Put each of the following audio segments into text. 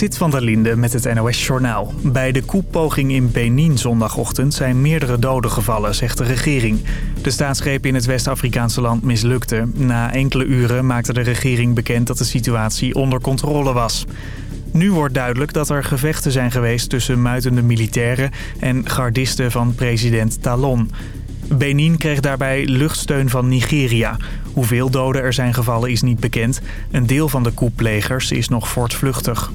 Zit van der Linde met het NOS-journaal. Bij de koepoging in Benin zondagochtend zijn meerdere doden gevallen, zegt de regering. De staatsgreep in het West-Afrikaanse land mislukte. Na enkele uren maakte de regering bekend dat de situatie onder controle was. Nu wordt duidelijk dat er gevechten zijn geweest tussen muitende militairen en gardisten van president Talon. Benin kreeg daarbij luchtsteun van Nigeria. Hoeveel doden er zijn gevallen is niet bekend. Een deel van de koeplegers is nog voortvluchtig.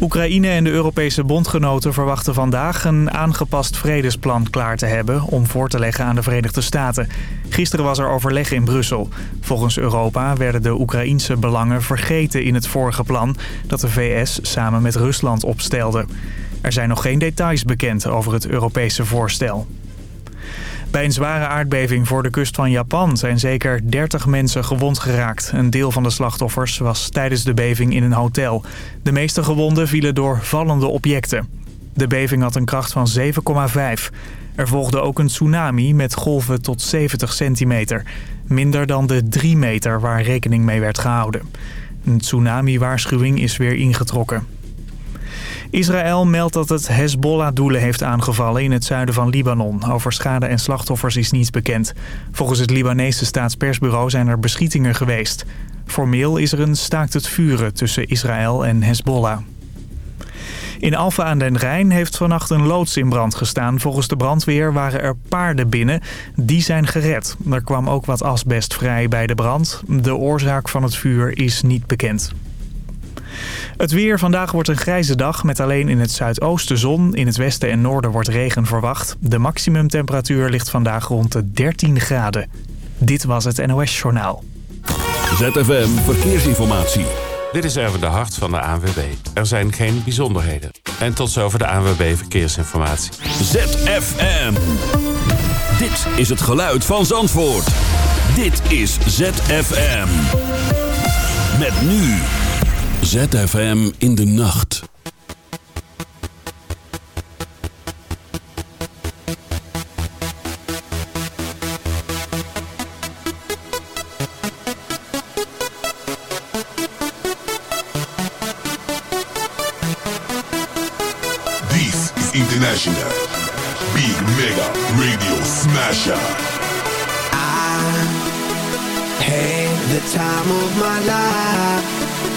Oekraïne en de Europese bondgenoten verwachten vandaag een aangepast vredesplan klaar te hebben om voor te leggen aan de Verenigde Staten. Gisteren was er overleg in Brussel. Volgens Europa werden de Oekraïense belangen vergeten in het vorige plan dat de VS samen met Rusland opstelde. Er zijn nog geen details bekend over het Europese voorstel. Bij een zware aardbeving voor de kust van Japan zijn zeker 30 mensen gewond geraakt. Een deel van de slachtoffers was tijdens de beving in een hotel. De meeste gewonden vielen door vallende objecten. De beving had een kracht van 7,5. Er volgde ook een tsunami met golven tot 70 centimeter. Minder dan de 3 meter waar rekening mee werd gehouden. Een tsunami-waarschuwing is weer ingetrokken. Israël meldt dat het Hezbollah-doelen heeft aangevallen in het zuiden van Libanon. Over schade en slachtoffers is niets bekend. Volgens het Libanese staatspersbureau zijn er beschietingen geweest. Formeel is er een staakt het vuren tussen Israël en Hezbollah. In Alphen aan den Rijn heeft vannacht een loods in brand gestaan. Volgens de brandweer waren er paarden binnen. Die zijn gered. Er kwam ook wat asbest vrij bij de brand. De oorzaak van het vuur is niet bekend. Het weer. Vandaag wordt een grijze dag met alleen in het zuidoosten zon. In het westen en noorden wordt regen verwacht. De maximumtemperatuur ligt vandaag rond de 13 graden. Dit was het NOS Journaal. ZFM Verkeersinformatie. Dit is Erwin de Hart van de ANWB. Er zijn geen bijzonderheden. En tot zover de ANWB Verkeersinformatie. ZFM. Dit is het geluid van Zandvoort. Dit is ZFM. Met nu... ZFM in de nacht. This is International Big Mega Radio Smasher. I had the time of my life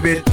Dirty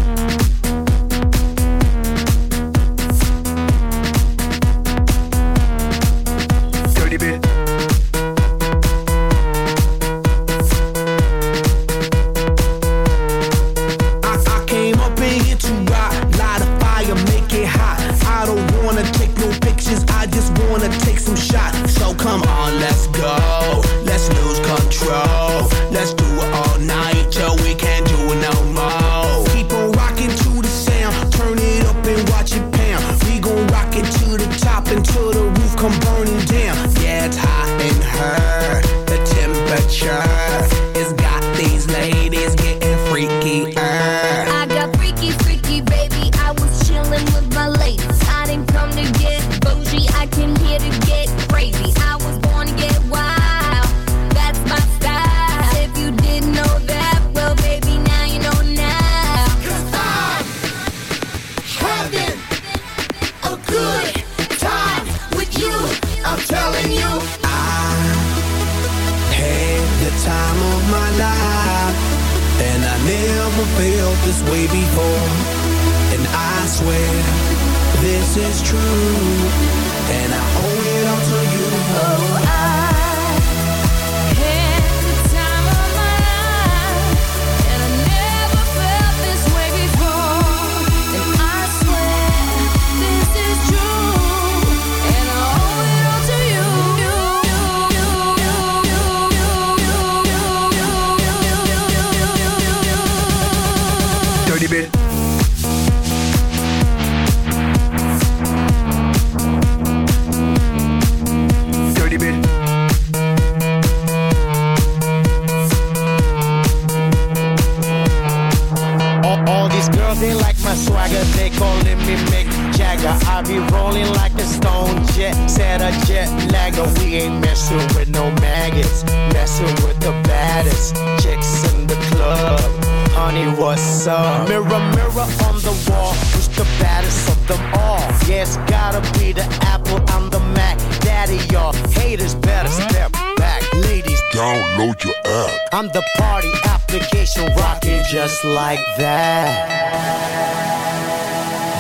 off. Haters better step back. Ladies, download your app. I'm the party application rocking just like that.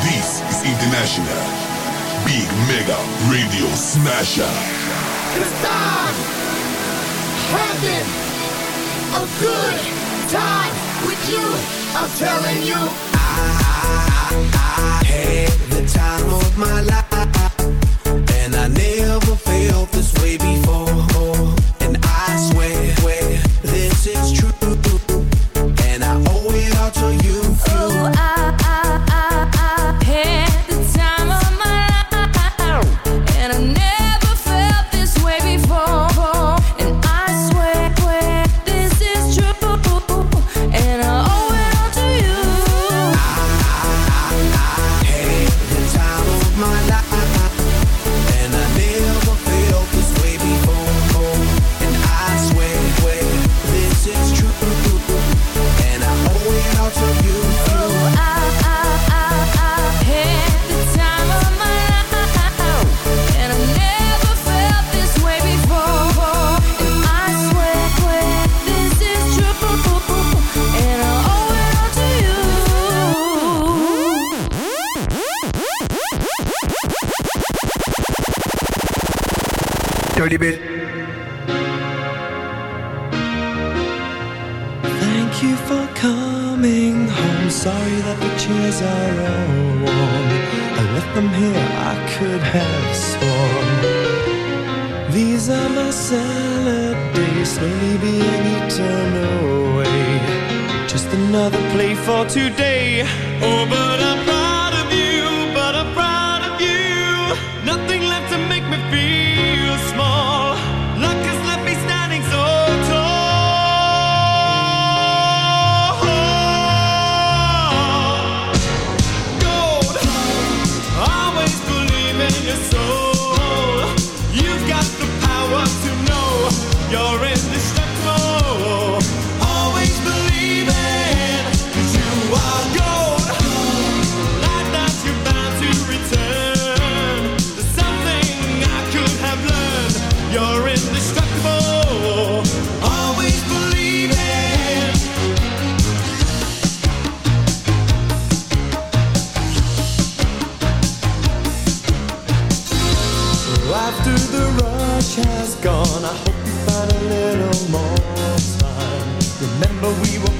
This is International Big Mega Radio Smasher. It's time, heaven, having a good time with you. I'm telling you. I, I, I had the time of my life. I never felt this way before, and I swear today. Oh, but I'm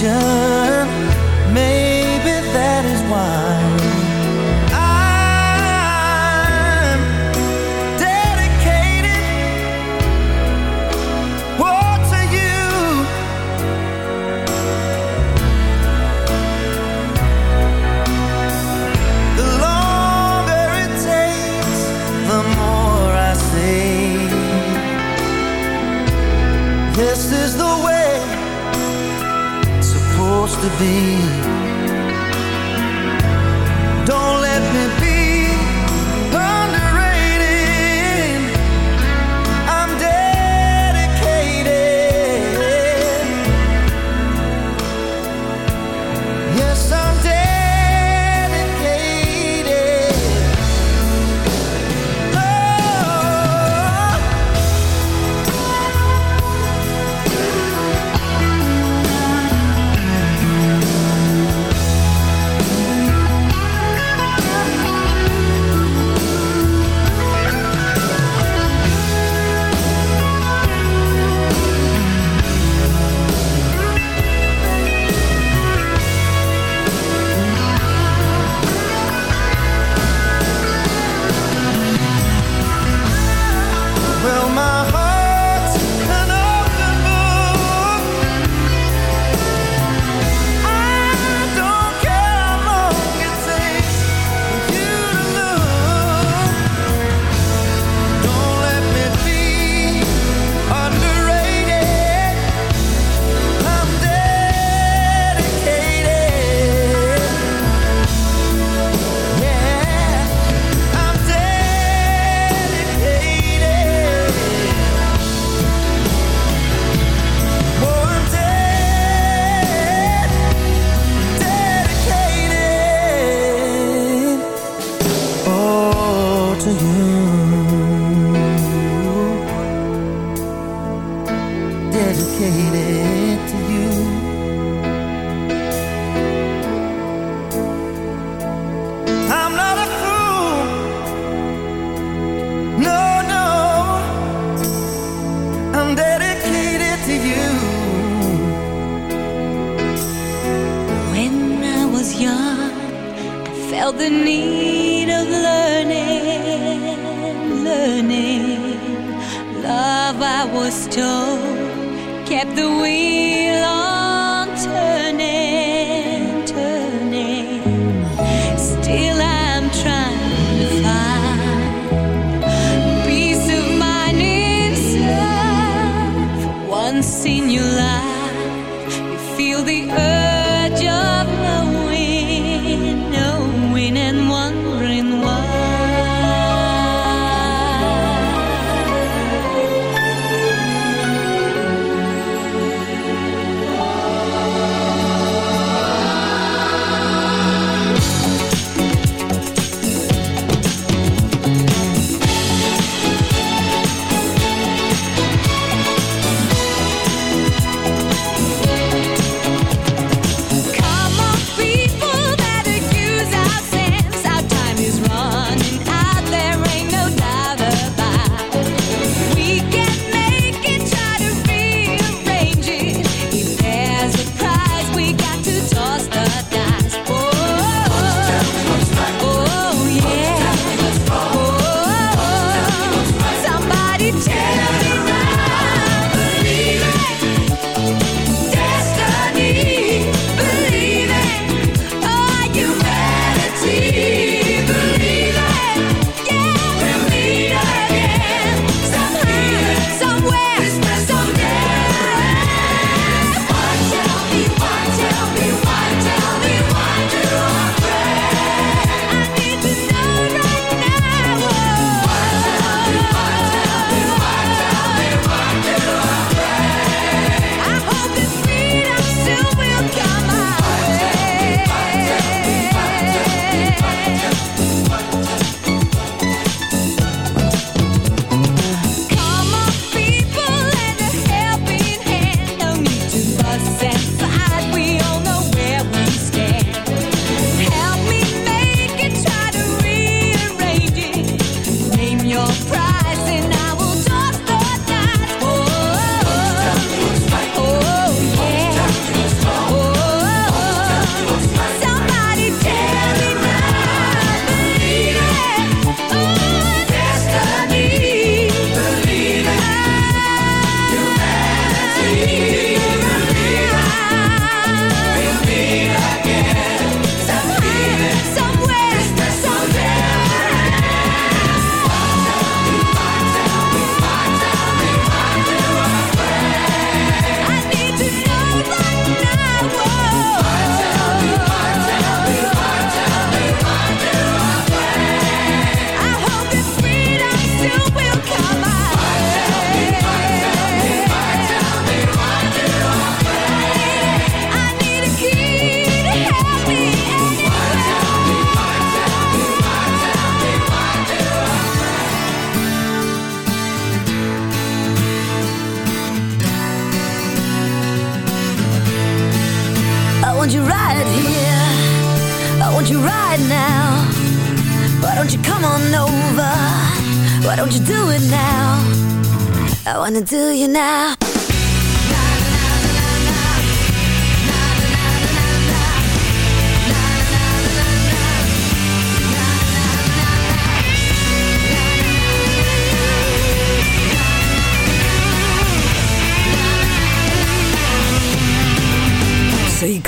To told, kept the wheel on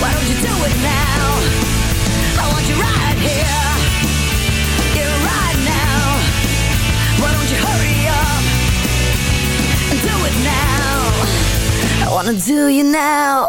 Why don't you do it now? I want you right here. Right now. Why don't you hurry up and do it now? I wanna do you now.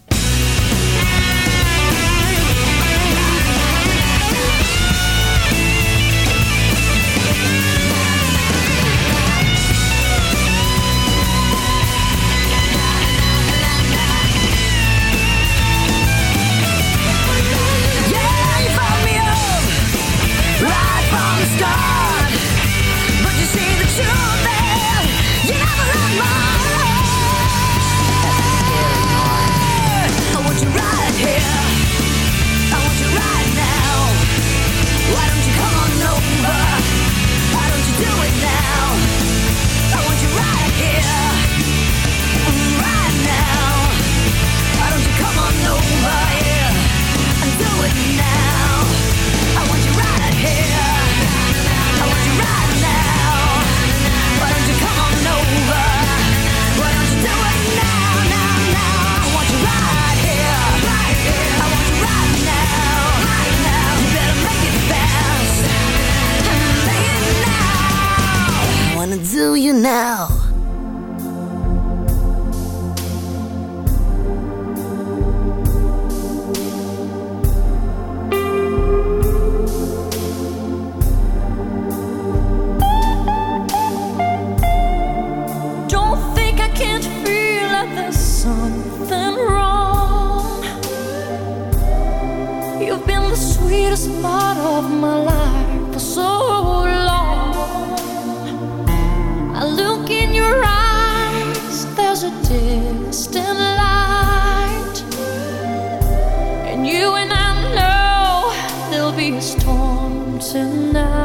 do you now? Don't think I can't feel that there's something wrong. You've been the sweetest part of my life. tonight.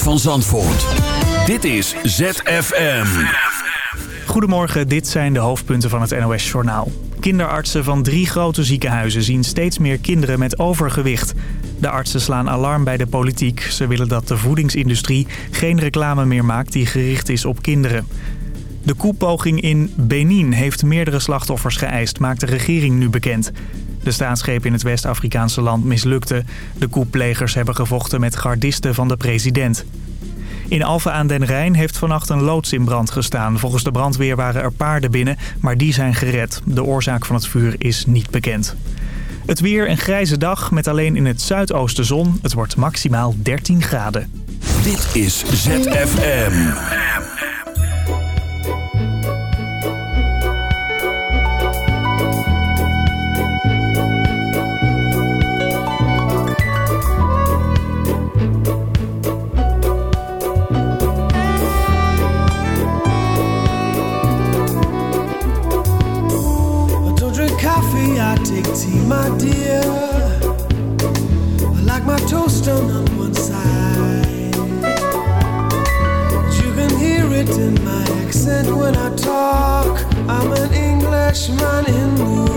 van Zandvoort. Dit is ZFM. Goedemorgen, dit zijn de hoofdpunten van het NOS-journaal. Kinderartsen van drie grote ziekenhuizen zien steeds meer kinderen met overgewicht. De artsen slaan alarm bij de politiek. Ze willen dat de voedingsindustrie geen reclame meer maakt die gericht is op kinderen. De koepoging in Benin heeft meerdere slachtoffers geëist, maakt de regering nu bekend. De staatsgreep in het West-Afrikaanse land mislukte. De koeplegers hebben gevochten met gardisten van de president. In Alphen aan den Rijn heeft vannacht een loods in brand gestaan. Volgens de brandweer waren er paarden binnen, maar die zijn gered. De oorzaak van het vuur is niet bekend. Het weer een grijze dag met alleen in het zuidoosten zon. Het wordt maximaal 13 graden. Dit is ZFM. tea, my dear. I like my toast done on one side. You can hear it in my accent when I talk. I'm an Englishman in New York.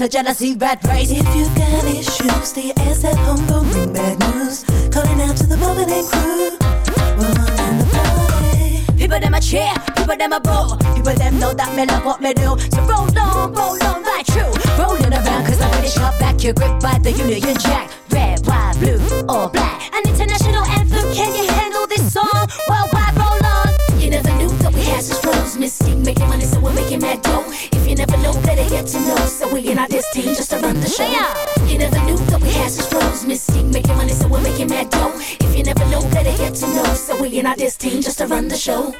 a jealousy red race. If you've got issues, stay your ass at home, don't bring bad news. Calling out to the moment and crew. We're on in the party. People them a cheer, people them a boo. People them know that me love what me do. So roll on, roll on, like true. Rolling around, cause I'm pretty sure back. You're gripped by the Union Jack 15 just to run the show. You never knew that we had his flows. Missing, making money, so we're making mad dough. If you never know, better get to know. So we in our this team just to run the show.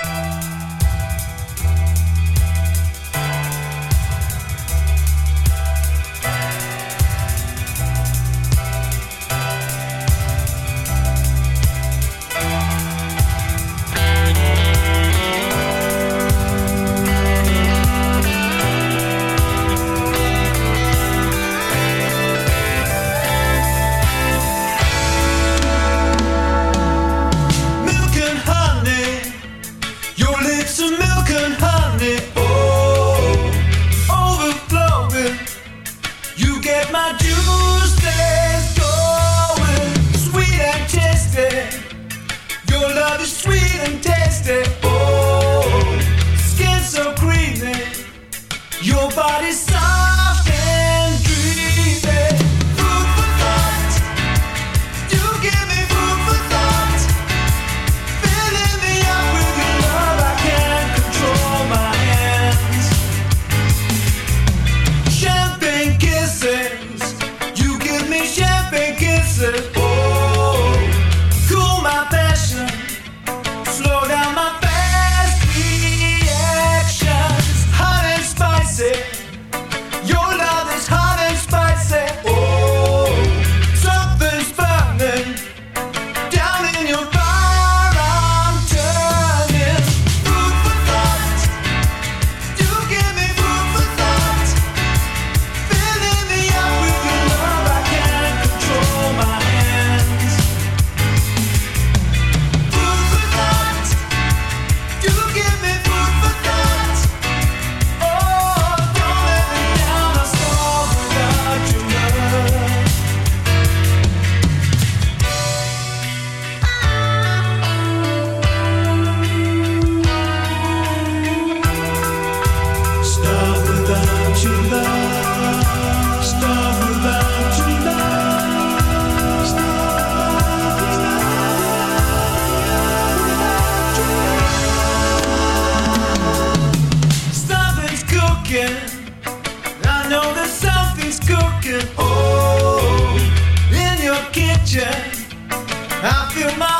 picture. I feel my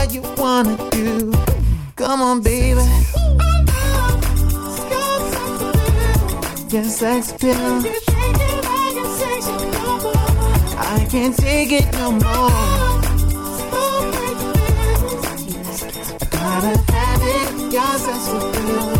What you wanna do. Come on, baby. Your sex appeal. I can't take it no more. I gotta have it. Your sex appeal.